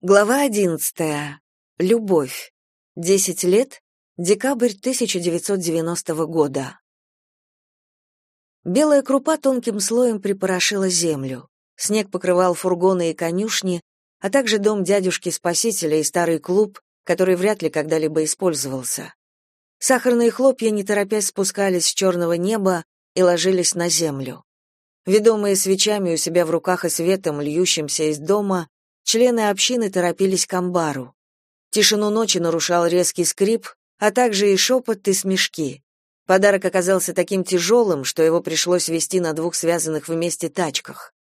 Глава одиннадцатая. Любовь. Десять лет. Декабрь 1990 года. Белая крупа тонким слоем припорошила землю. Снег покрывал фургоны и конюшни, а также дом дядюшки-спасителя и старый клуб, который вряд ли когда-либо использовался. Сахарные хлопья, не торопясь, спускались с черного неба и ложились на землю. Ведомые свечами у себя в руках и светом, льющимся из дома, Члены общины торопились к амбару. Тишину ночи нарушал резкий скрип, а также и шепот и смешки. Подарок оказался таким тяжелым, что его пришлось вести на двух связанных вместе тачках.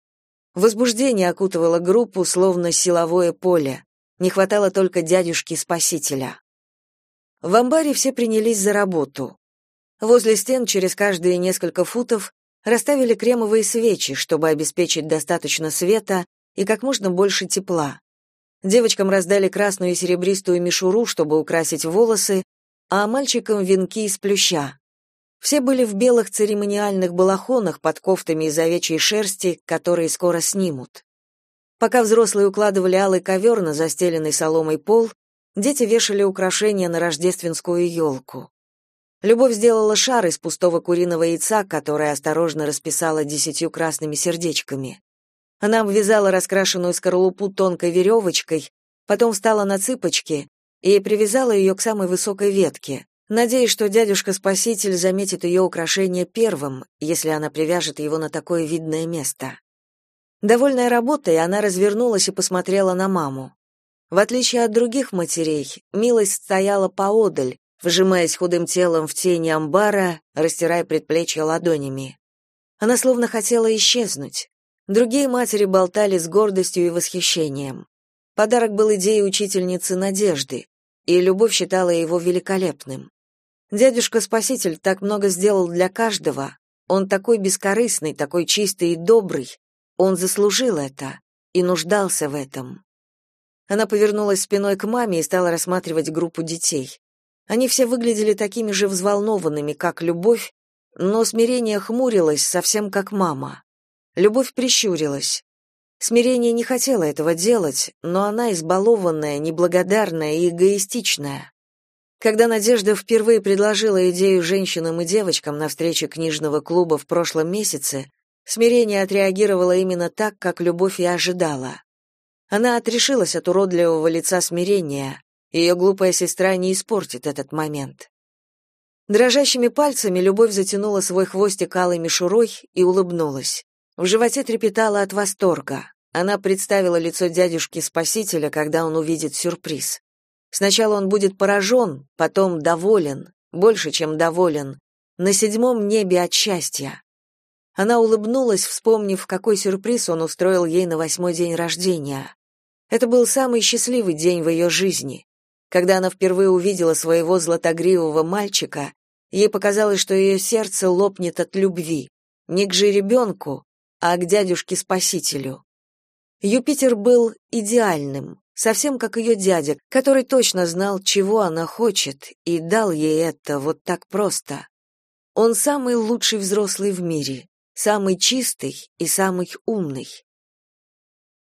Возбуждение окутывало группу, словно силовое поле. Не хватало только дядюшки-спасителя. В амбаре все принялись за работу. Возле стен через каждые несколько футов расставили кремовые свечи, чтобы обеспечить достаточно света и как можно больше тепла. Девочкам раздали красную и серебристую мишуру, чтобы украсить волосы, а мальчикам венки из плюща. Все были в белых церемониальных балахонах под кофтами из овечьей шерсти, которые скоро снимут. Пока взрослые укладывали алый ковер на застеленный соломой пол, дети вешали украшения на рождественскую елку. Любовь сделала шар из пустого куриного яйца, которое осторожно расписала десятью красными сердечками. Она обвязала раскрашенную скорлупу тонкой веревочкой, потом встала на цыпочки и привязала ее к самой высокой ветке, надеясь, что дядюшка-спаситель заметит ее украшение первым, если она привяжет его на такое видное место. Довольная работой, она развернулась и посмотрела на маму. В отличие от других матерей, милость стояла поодаль, вжимаясь худым телом в тени амбара, растирая предплечья ладонями. Она словно хотела исчезнуть. Другие матери болтали с гордостью и восхищением. Подарок был идеей учительницы Надежды, и Любовь считала его великолепным. Дядюшка-спаситель так много сделал для каждого, он такой бескорыстный, такой чистый и добрый, он заслужил это и нуждался в этом. Она повернулась спиной к маме и стала рассматривать группу детей. Они все выглядели такими же взволнованными, как Любовь, но смирение хмурилось, совсем как мама. Любовь прищурилась. Смирение не хотела этого делать, но она избалованная, неблагодарная и эгоистичная. Когда Надежда впервые предложила идею женщинам и девочкам на встрече книжного клуба в прошлом месяце, смирение отреагировало именно так, как любовь и ожидала. Она отрешилась от уродливого лица смирения. Ее глупая сестра не испортит этот момент. Дрожащими пальцами любовь затянула свой хвостик алой мишурой и улыбнулась. В животе трепетало от восторга. Она представила лицо дядюшки-спасителя, когда он увидит сюрприз. Сначала он будет поражен, потом доволен, больше, чем доволен, на седьмом небе от счастья. Она улыбнулась, вспомнив, какой сюрприз он устроил ей на восьмой день рождения. Это был самый счастливый день в ее жизни. Когда она впервые увидела своего златогривого мальчика, ей показалось, что ее сердце лопнет от любви. Не к жеребенку, а к дядюшке-спасителю. Юпитер был идеальным, совсем как ее дядя, который точно знал, чего она хочет, и дал ей это вот так просто. Он самый лучший взрослый в мире, самый чистый и самый умный.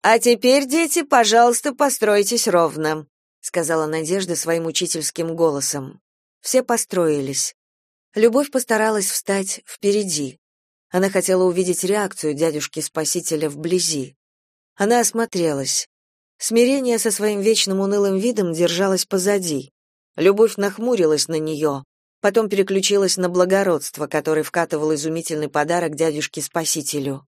«А теперь, дети, пожалуйста, постройтесь ровно», сказала Надежда своим учительским голосом. Все построились. Любовь постаралась встать впереди. Она хотела увидеть реакцию дядюшки-спасителя вблизи. Она осмотрелась. Смирение со своим вечным унылым видом держалось позади. Любовь нахмурилась на нее, потом переключилась на благородство, который вкатывал изумительный подарок дядюшке-спасителю.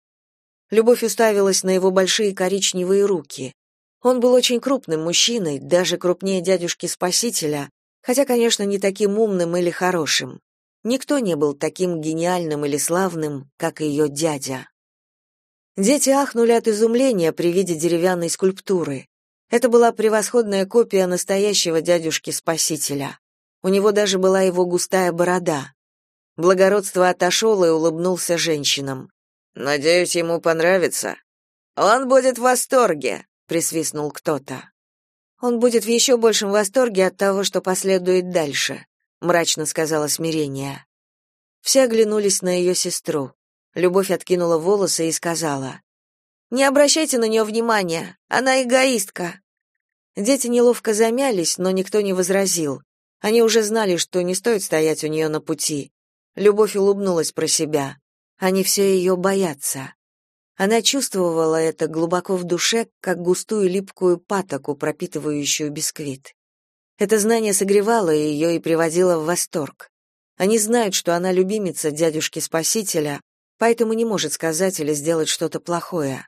Любовь уставилась на его большие коричневые руки. Он был очень крупным мужчиной, даже крупнее дядюшки-спасителя, хотя, конечно, не таким умным или хорошим. Никто не был таким гениальным или славным, как ее дядя. Дети ахнули от изумления при виде деревянной скульптуры. Это была превосходная копия настоящего дядюшки-спасителя. У него даже была его густая борода. Благородство отошел и улыбнулся женщинам. «Надеюсь, ему понравится». «Он будет в восторге», — присвистнул кто-то. «Он будет в еще большем восторге от того, что последует дальше», мрачно сказала смирение. Все оглянулись на ее сестру. Любовь откинула волосы и сказала: "Не обращайте на нее внимания, она эгоистка". Дети неловко замялись, но никто не возразил. Они уже знали, что не стоит стоять у нее на пути. Любовь улыбнулась про себя. Они все ее боятся. Она чувствовала это глубоко в душе, как густую липкую патоку, пропитывающую бисквит. Это знание согревало ее и приводило в восторг. Они знают, что она любимица дядюшки-спасителя, поэтому не может сказать или сделать что-то плохое.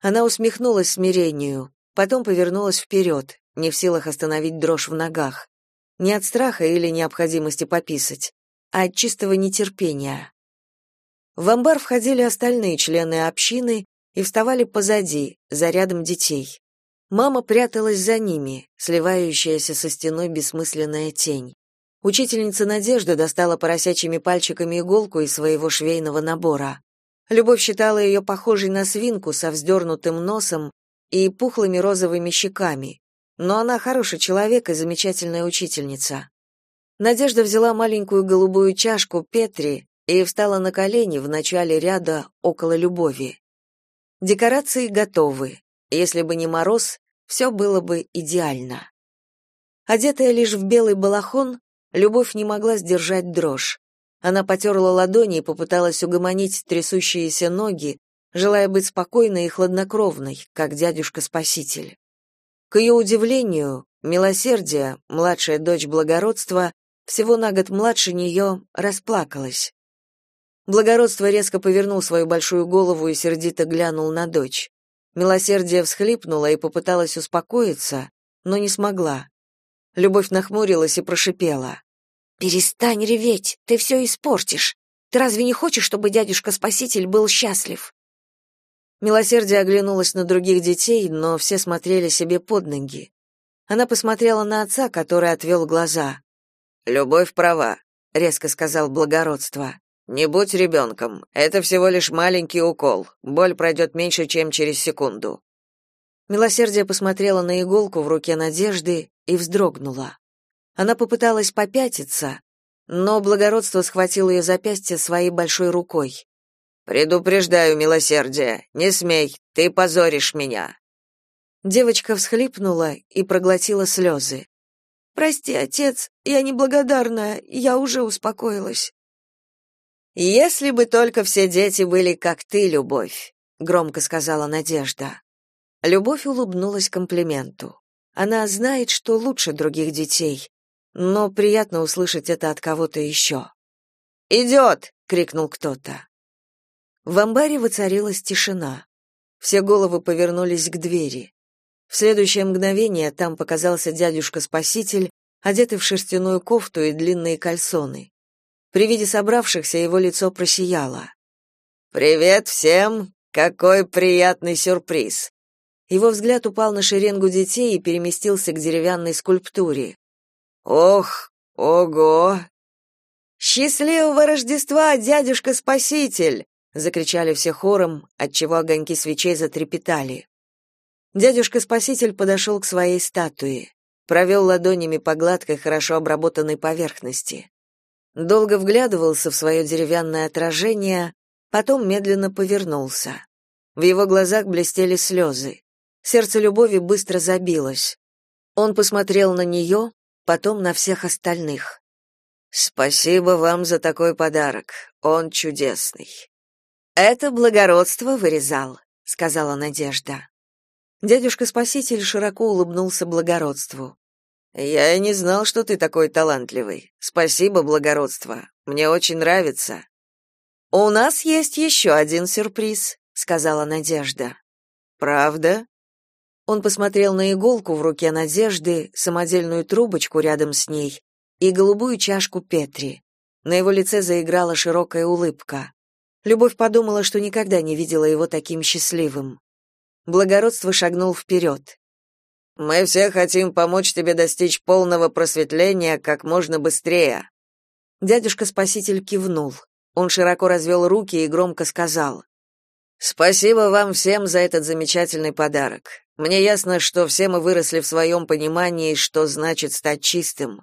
Она усмехнулась смирению, потом повернулась вперед, не в силах остановить дрожь в ногах. Не от страха или необходимости пописать, а от чистого нетерпения. В амбар входили остальные члены общины и вставали позади, за рядом детей. Мама пряталась за ними, сливающаяся со стеной бессмысленная тень. Учительница Надежда достала поросячьими пальчиками иголку из своего швейного набора. Любовь считала ее похожей на свинку со вздернутым носом и пухлыми розовыми щеками, но она хороший человек и замечательная учительница. Надежда взяла маленькую голубую чашку Петри и встала на колени в начале ряда около Любови. Декорации готовы. Если бы не мороз, все было бы идеально. Одетая лишь в белый балахон, Любовь не могла сдержать дрожь. Она потерла ладони и попыталась угомонить трясущиеся ноги, желая быть спокойной и хладнокровной, как дядюшка-спаситель. К ее удивлению, милосердие, младшая дочь благородства, всего на год младше нее, расплакалась. Благородство резко повернул свою большую голову и сердито глянул на дочь. Милосердие всхлипнула и попыталась успокоиться, но не смогла. Любовь нахмурилась и прошипела. «Перестань реветь, ты все испортишь. Ты разве не хочешь, чтобы дядюшка-спаситель был счастлив?» Милосердие оглянулась на других детей, но все смотрели себе под ноги. Она посмотрела на отца, который отвел глаза. «Любовь права», — резко сказал благородство. Не будь ребенком. Это всего лишь маленький укол. Боль пройдет меньше, чем через секунду. Милосердие посмотрела на иголку в руке Надежды и вздрогнула. Она попыталась попятиться, но благородство схватило ее запястье своей большой рукой. Предупреждаю, милосердие, не смей, ты позоришь меня. Девочка всхлипнула и проглотила слезы. Прости, отец, я неблагодарная, я уже успокоилась. Если бы только все дети были как ты, Любовь, громко сказала Надежда. Любовь улыбнулась комплименту. Она знает, что лучше других детей, но приятно услышать это от кого-то еще. «Идет!» — крикнул кто-то. В амбаре воцарилась тишина. Все головы повернулись к двери. В следующее мгновение там показался дядюшка-спаситель, одетый в шерстяную кофту и длинные кальсоны. При виде собравшихся его лицо просияло. «Привет всем! Какой приятный сюрприз!» Его взгляд упал на шеренгу детей и переместился к деревянной скульптуре. «Ох, ого!» «Счастливого Рождества, дядюшка-спаситель!» — закричали все хором, отчего огоньки свечей затрепетали. Дядюшка-спаситель подошел к своей статуе, провел ладонями по гладкой, хорошо обработанной поверхности долго вглядывался в свое деревянное отражение, потом медленно повернулся. В его глазах блестели слезы. Сердце любови быстро забилось. Он посмотрел на нее, потом на всех остальных. Спасибо вам за такой подарок. Он чудесный. Это благородство вырезал, сказала Надежда. Дядюшка-спаситель широко улыбнулся благородству. Я и не знал, что ты такой талантливый. Спасибо, благородство. Мне очень нравится. У нас есть еще один сюрприз, сказала Надежда. Правда? Он посмотрел на иголку в руке Надежды, самодельную трубочку рядом с ней и голубую чашку Петри. На его лице заиграла широкая улыбка. Любовь подумала, что никогда не видела его таким счастливым. Благородство шагнул вперед. Мы все хотим помочь тебе достичь полного просветления как можно быстрее. Дядюшка-спаситель кивнул. Он широко развел руки и громко сказал: Спасибо вам всем за этот замечательный подарок. Мне ясно, что все мы выросли в своем понимании, что значит стать чистым.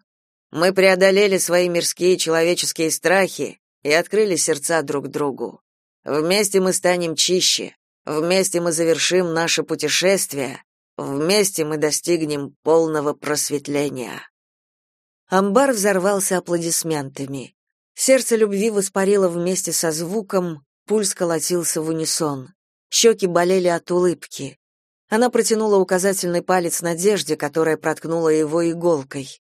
Мы преодолели свои мирские человеческие страхи и открыли сердца друг другу. Вместе мы станем чище. Вместе мы завершим наше путешествие Вместе мы достигнем полного просветления. Амбар взорвался аплодисментами. Сердце любви воспарило вместе со звуком, пульс колотился в унисон. Щеки болели от улыбки. Она протянула указательный палец Надежде, которая проткнула его иголкой.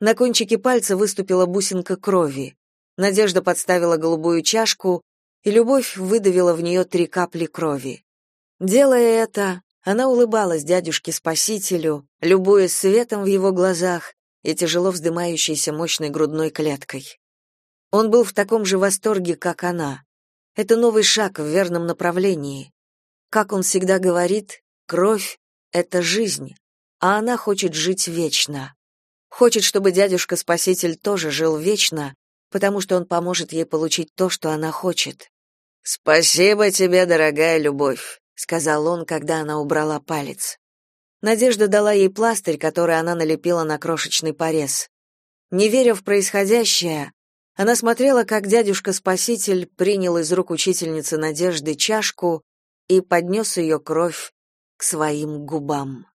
На кончике пальца выступила бусинка крови. Надежда подставила голубую чашку, и любовь выдавила в нее три капли крови. Делая это, она улыбалась дядюшке-спасителю, любуясь светом в его глазах и тяжело вздымающейся мощной грудной клеткой. Он был в таком же восторге, как она. Это новый шаг в верном направлении. Как он всегда говорит, кровь — это жизнь, а она хочет жить вечно. Хочет, чтобы дядюшка-спаситель тоже жил вечно, потому что он поможет ей получить то, что она хочет. «Спасибо тебе, дорогая любовь», — сказал он, когда она убрала палец. Надежда дала ей пластырь, который она налепила на крошечный порез. Не веря в происходящее, она смотрела, как дядюшка-спаситель принял из рук учительницы Надежды чашку и поднес ее кровь к своим губам.